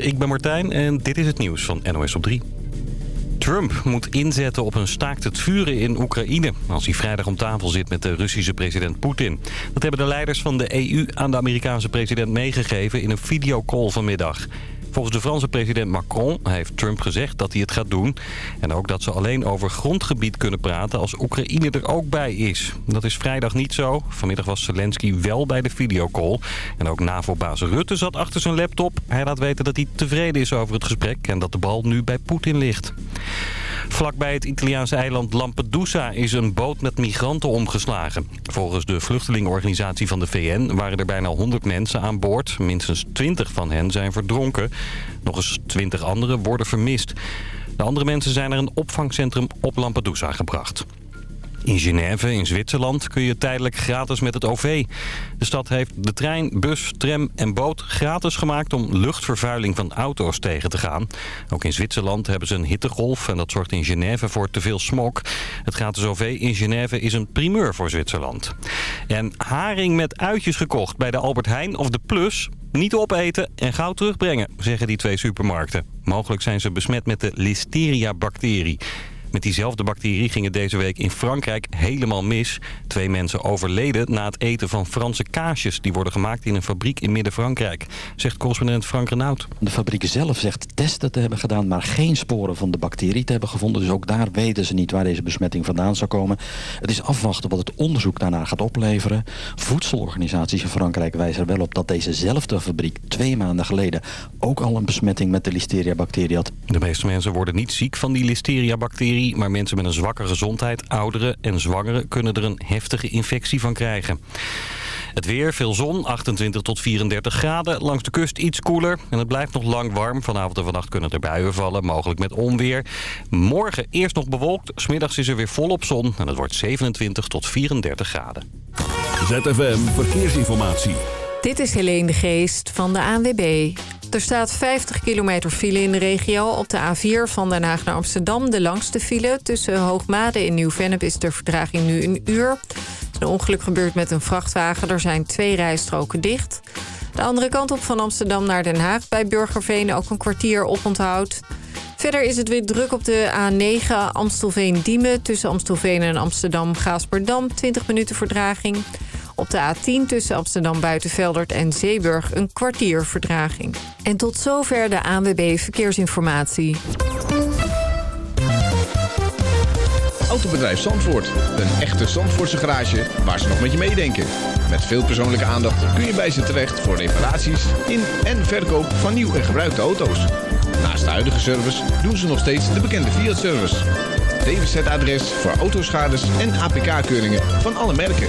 ik ben Martijn en dit is het nieuws van NOS op 3. Trump moet inzetten op een staakt het vuren in Oekraïne... als hij vrijdag om tafel zit met de Russische president Poetin. Dat hebben de leiders van de EU aan de Amerikaanse president meegegeven... in een videocall vanmiddag. Volgens de Franse president Macron heeft Trump gezegd dat hij het gaat doen. En ook dat ze alleen over grondgebied kunnen praten als Oekraïne er ook bij is. Dat is vrijdag niet zo. Vanmiddag was Zelensky wel bij de videocall. En ook NAVO-baas Rutte zat achter zijn laptop. Hij laat weten dat hij tevreden is over het gesprek en dat de bal nu bij Poetin ligt. Vlakbij het Italiaanse eiland Lampedusa is een boot met migranten omgeslagen. Volgens de vluchtelingenorganisatie van de VN waren er bijna 100 mensen aan boord. Minstens 20 van hen zijn verdronken. Nog eens 20 anderen worden vermist. De andere mensen zijn naar een opvangcentrum op Lampedusa gebracht. In Genève, in Zwitserland, kun je tijdelijk gratis met het OV. De stad heeft de trein, bus, tram en boot gratis gemaakt om luchtvervuiling van auto's tegen te gaan. Ook in Zwitserland hebben ze een hittegolf en dat zorgt in Genève voor te veel smog. Het gratis OV in Genève is een primeur voor Zwitserland. En haring met uitjes gekocht bij de Albert Heijn of de Plus... Niet opeten en gauw terugbrengen, zeggen die twee supermarkten. Mogelijk zijn ze besmet met de Listeria-bacterie. Met diezelfde bacterie ging het deze week in Frankrijk helemaal mis. Twee mensen overleden na het eten van Franse kaasjes. Die worden gemaakt in een fabriek in Midden-Frankrijk. Zegt correspondent Frank Renaud. De fabriek zelf zegt testen te hebben gedaan... maar geen sporen van de bacterie te hebben gevonden. Dus ook daar weten ze niet waar deze besmetting vandaan zou komen. Het is afwachten wat het onderzoek daarna gaat opleveren. Voedselorganisaties in Frankrijk wijzen er wel op... dat dezezelfde fabriek twee maanden geleden... ook al een besmetting met de Listeria-bacterie had. De meeste mensen worden niet ziek van die Listeria-bacterie maar mensen met een zwakke gezondheid, ouderen en zwangeren kunnen er een heftige infectie van krijgen. Het weer, veel zon, 28 tot 34 graden. Langs de kust iets koeler. En het blijft nog lang warm. Vanavond en vannacht kunnen er buien vallen, mogelijk met onweer. Morgen eerst nog bewolkt. Smiddags is er weer volop zon. En het wordt 27 tot 34 graden. ZFM Verkeersinformatie. Dit is Helene de Geest van de ANWB. Er staat 50 kilometer file in de regio. Op de A4 van Den Haag naar Amsterdam de langste file. Tussen Hoogmade en Nieuw-Vennep is de vertraging nu een uur. Een ongeluk gebeurt met een vrachtwagen. Er zijn twee rijstroken dicht. De andere kant op van Amsterdam naar Den Haag. Bij Burgerveen ook een kwartier oponthoud. Verder is het weer druk op de A9 Amstelveen-Diemen... tussen Amstelveen en Amsterdam-Gaasperdam. 20 minuten verdraging. Op de A10 tussen Amsterdam Buitenveldert en Zeeburg een kwartier verdraging. En tot zover de ANWB Verkeersinformatie. Autobedrijf Zandvoort. Een echte Zandvoortse garage waar ze nog met je meedenken. Met veel persoonlijke aandacht kun je bij ze terecht voor reparaties in en verkoop van nieuw en gebruikte auto's. Naast de huidige service doen ze nog steeds de bekende Fiat-service. DWZ-adres voor autoschades en APK-keuringen van alle merken.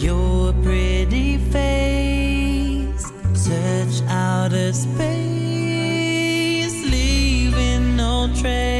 Your pretty face. Search outer space. Leaving no trace.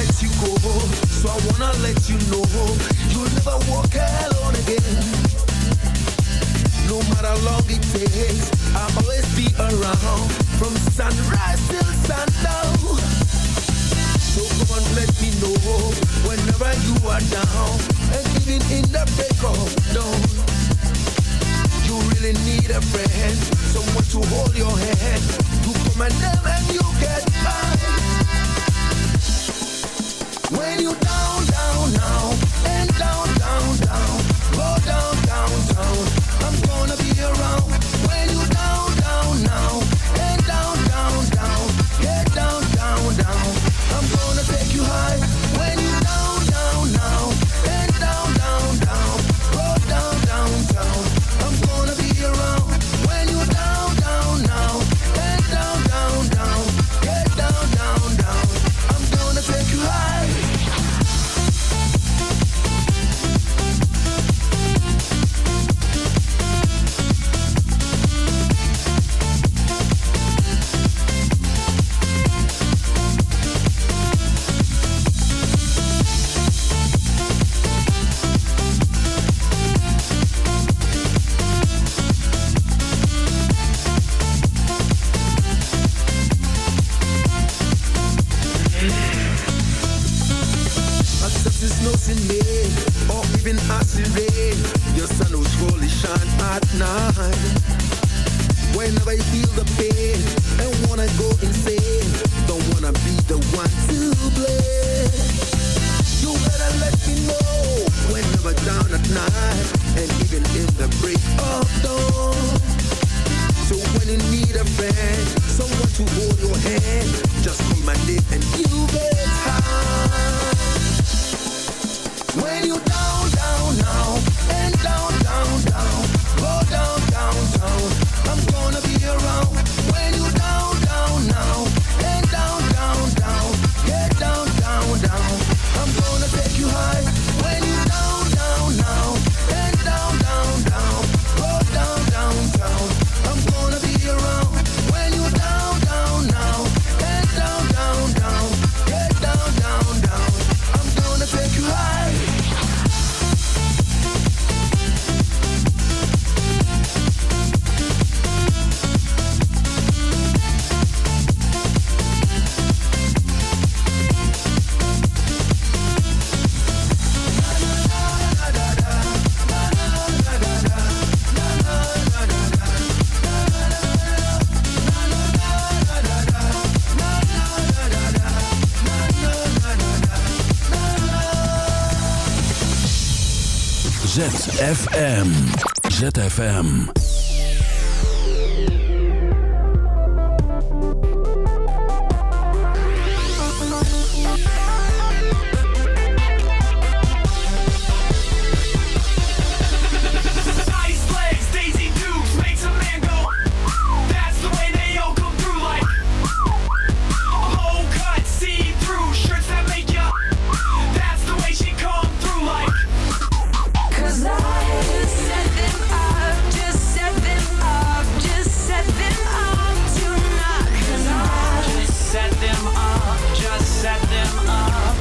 let you go, so I wanna let you know you'll never walk alone again. No matter how long it takes, I'll always be around from sunrise till sundown. So come on, let me know whenever you are down and even in the break of dawn. You really need a friend, someone to hold your hand. You come and them and you get by. When you down, down, down, and down, down, down, go down, down, down. I'm going break of dawn. So when you need a friend, someone to hold your hand, just call my name and you will. ZFM. ZFM.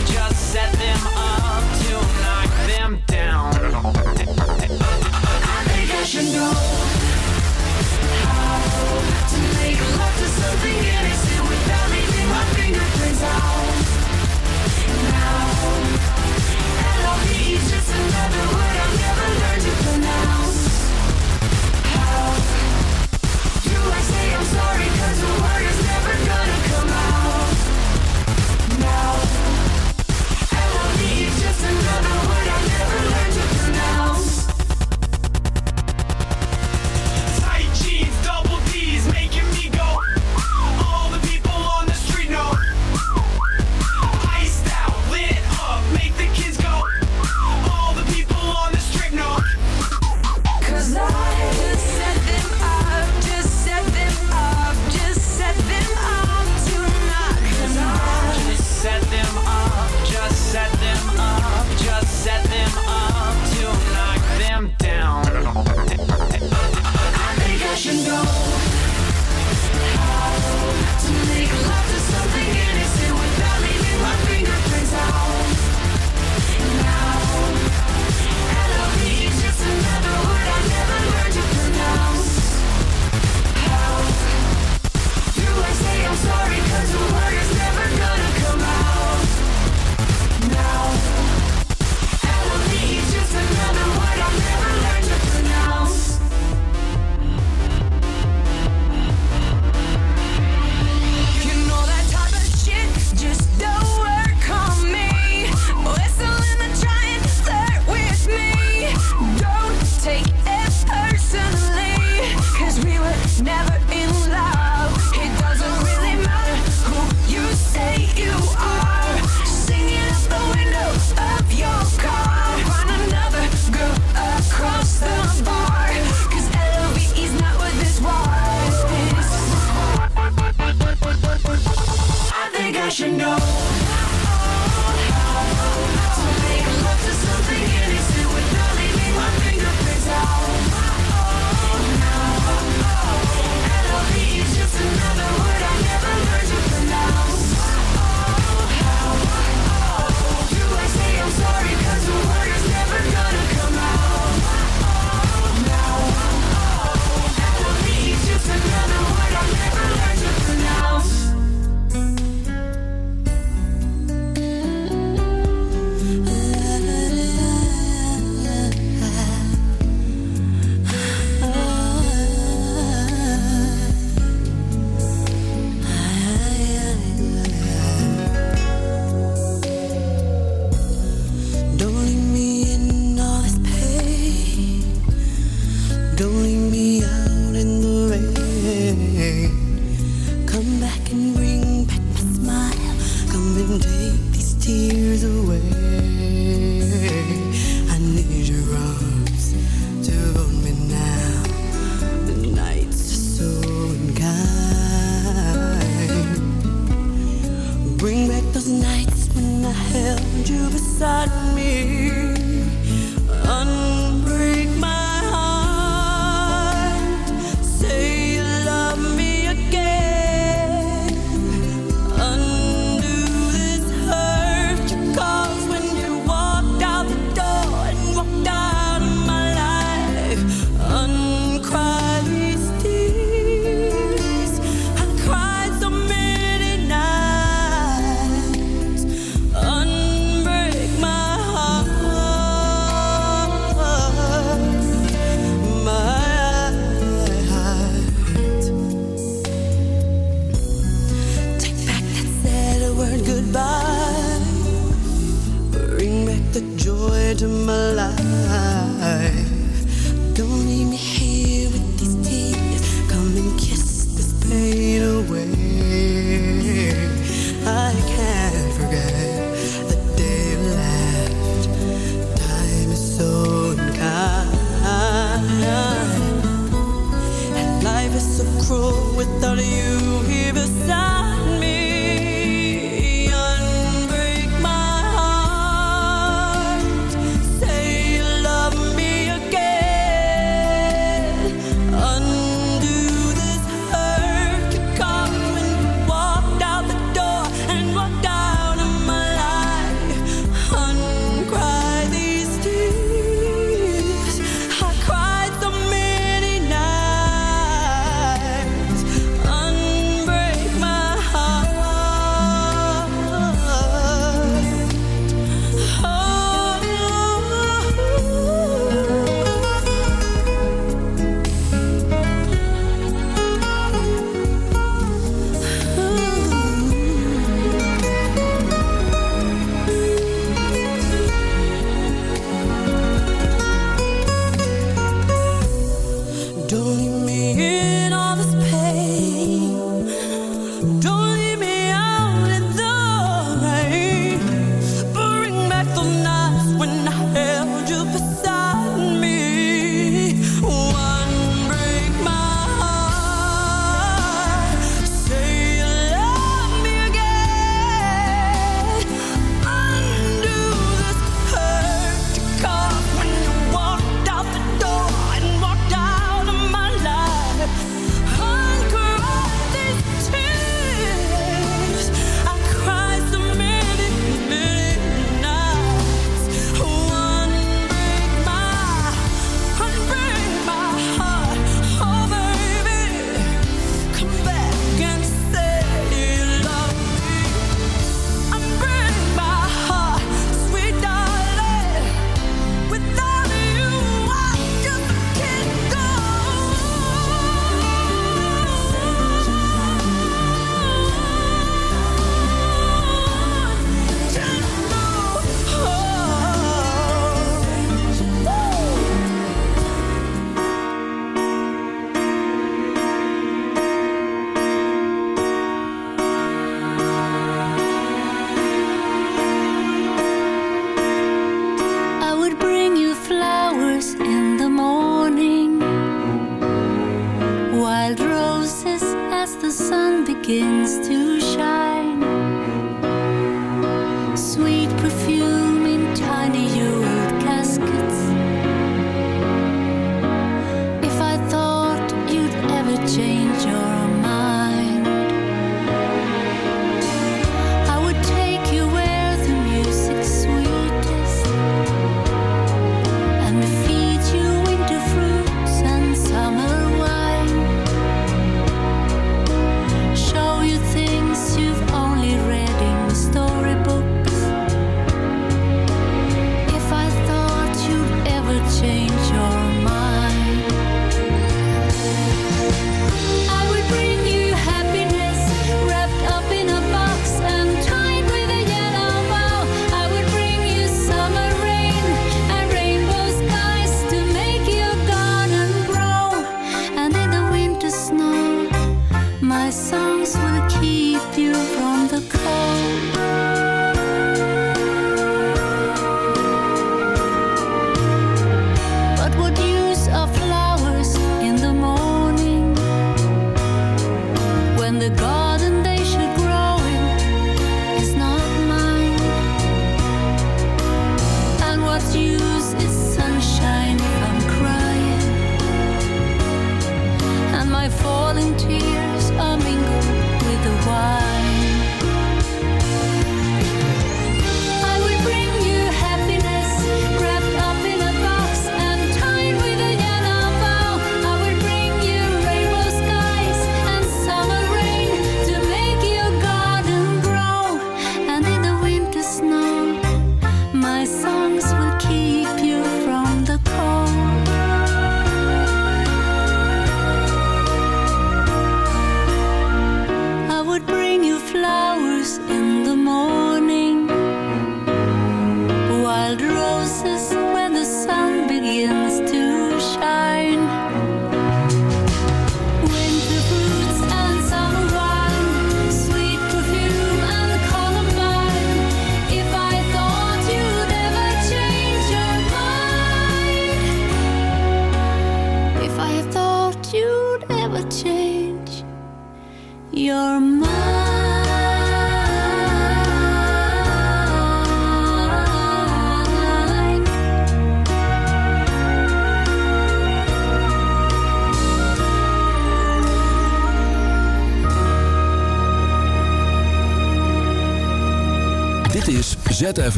just set them up to knock them down. I think I should know how to make love to something innocent without leaving my fingerprints out.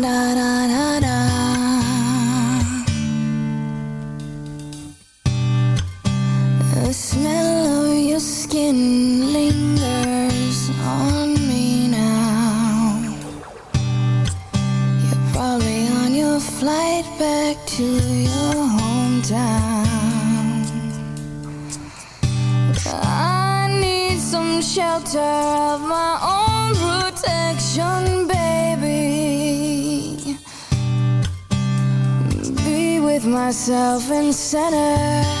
na na center.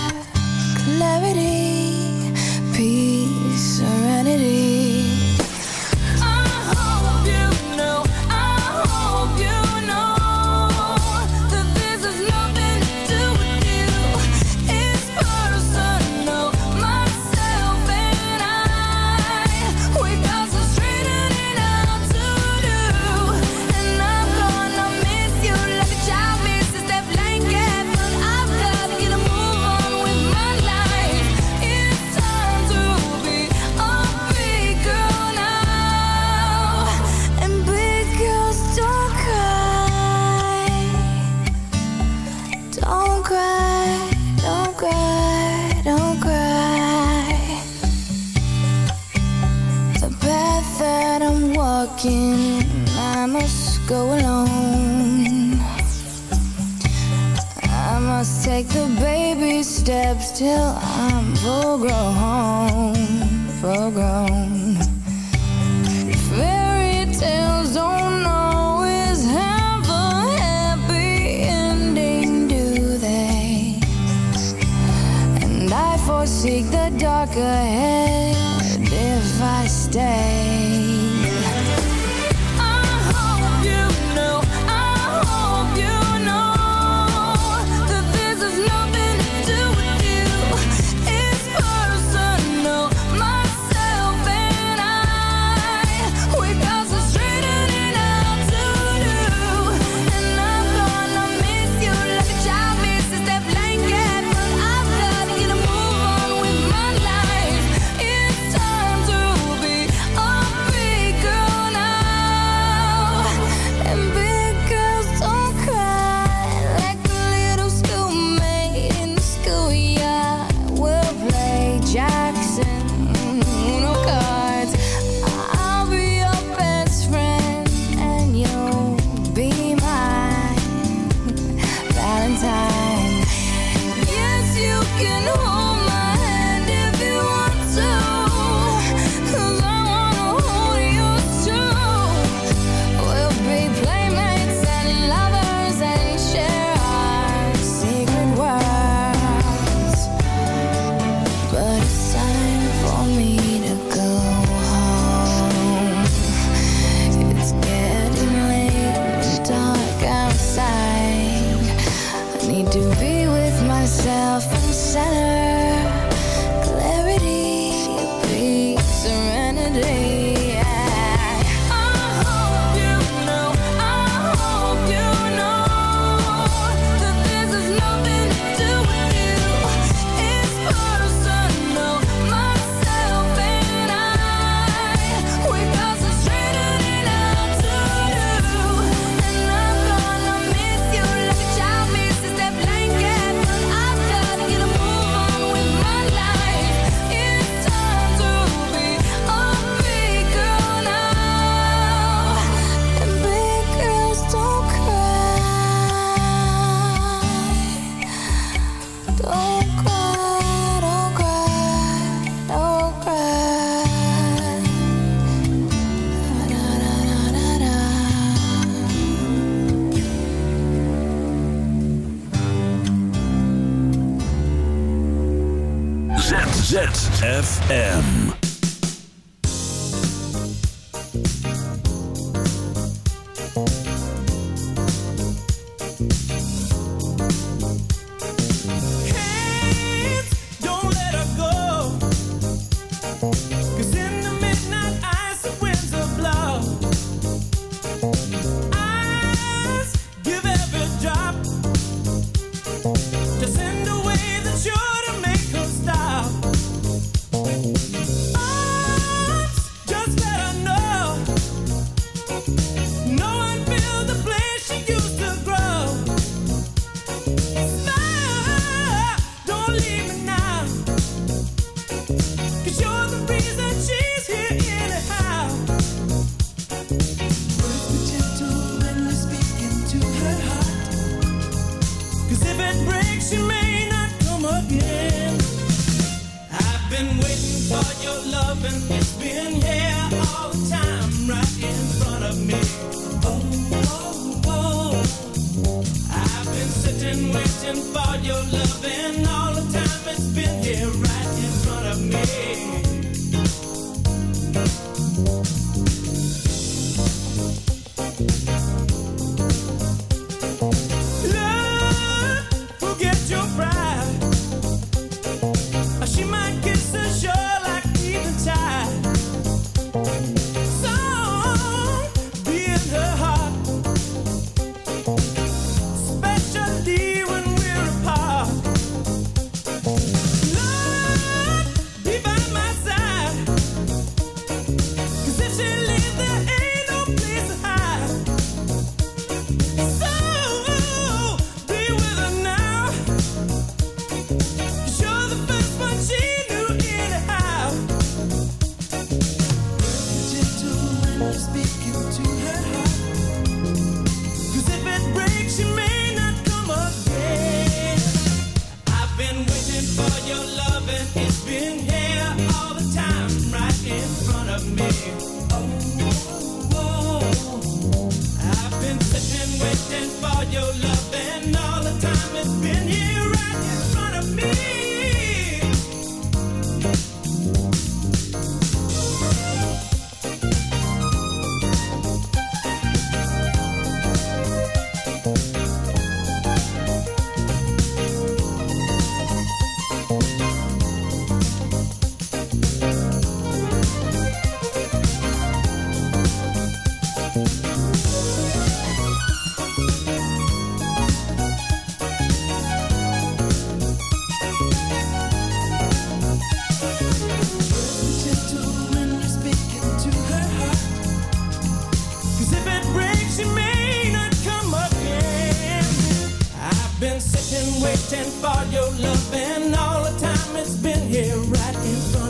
seek the dark ahead if I stay. waiting for your loving all the time it's been here right in front of me.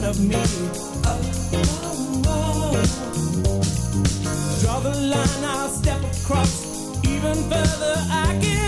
of me. Draw the line, I'll step across even further. I can.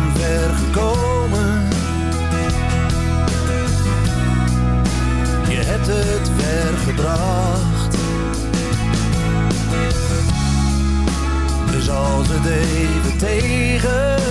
gebracht. Dus als het even tegen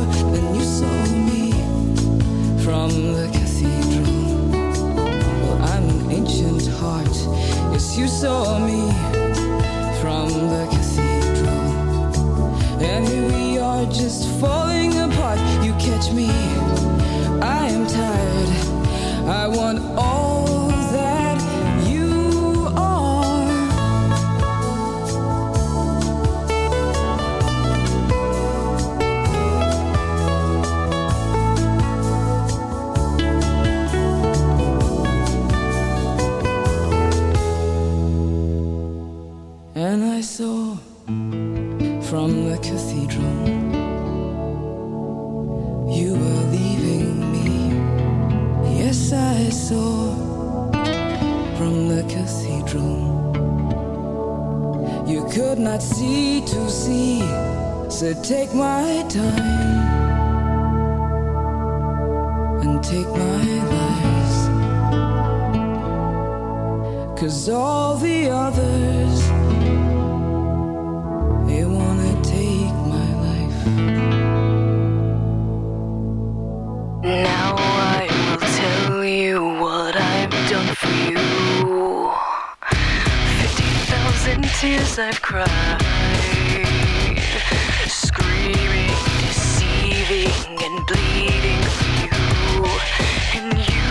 You saw me see to see. So take my time and take my lies. Cause all the others, they wanna take my life. Now I will tell you what I've done for you. Tears I've cried, screaming, deceiving, and bleeding for you, and you